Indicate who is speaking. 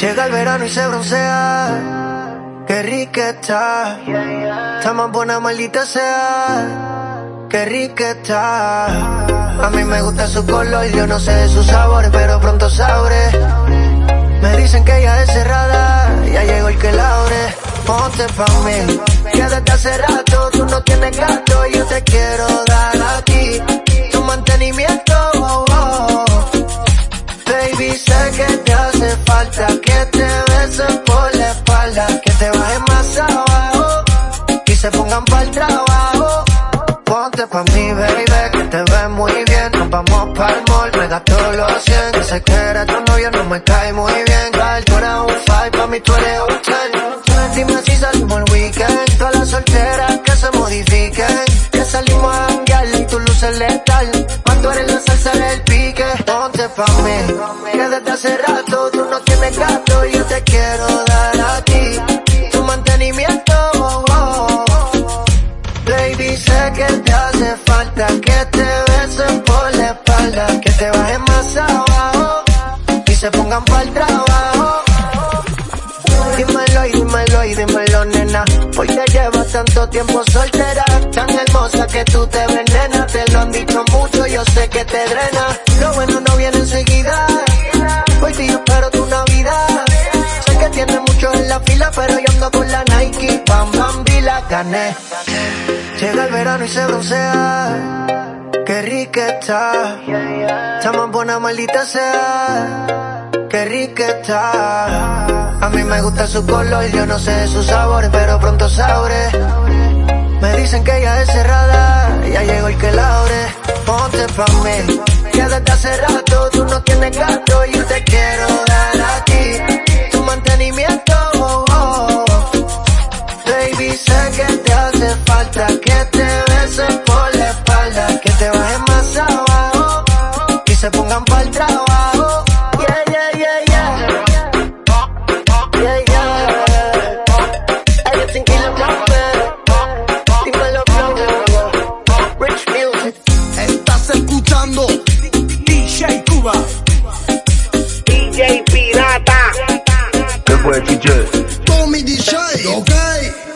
Speaker 1: Llega el verano y se broncea. Qué rica está. Está más buena, maldita sea. Qué rica está. A mí me gusta su color, yo no sé de sus sabores, pero pronto sabré. Me dicen que ella es cerrada, ya llegó el que la abre. Ponte pa' mí, que desde hace rato tú no tienes gato, yo te quiero dar a ti. Tu mantenimiento, oh, oh. Baby, sé que te hace falta que te besen por la espalda, que te bajen más abajo y se pongan para el trabajo. Ponte pa' mí, baby, que te ves muy bien. Nos vamos pa'l mall, me gasto los 100. Que sé que eres tu novio, no me cae muy bien. Girl, tú eres un five, pa' mí tú eres un ten. Dime si salimos el weekend. Todas las solteras que se modifiquen. Que salimos a janguear y tu luz es letal. Cuando eres la salsa del ponte pa' mí. Que desde hace rato tú no tienes gato y yo te quiero dar a ti. Tu mantenimiento, oh, oh. Baby, sé que te hace falta que te besen por la espalda, que te bajen más abajo y se pongan para el trabajo. Dímelo y dímelo y dímelo, nena. Hoy te llevas tanto tiempo soltera, tan hermosa que tú te te drena. Lo bueno no viene enseguida. Hoy sí espero tu Navidad. Sé que tienes mucho en la fila, pero yo ando con la Nike. Bam, bam, y la gané. Llega el verano y se broncea. Qué rica está. Está más buena, maldita sea. Qué rica está. A mí me gusta su color, yo no sé sus sabores, pero pronto sabré. Me dicen que ella es cerrada, ya llegó el que la hace rato tú no tienes gato yo te quiero dar a ti. Tu mantenimiento, oh, oh. Baby, sé que te hace falta que te
Speaker 2: poète idiote. Ton
Speaker 3: midi shine, ok?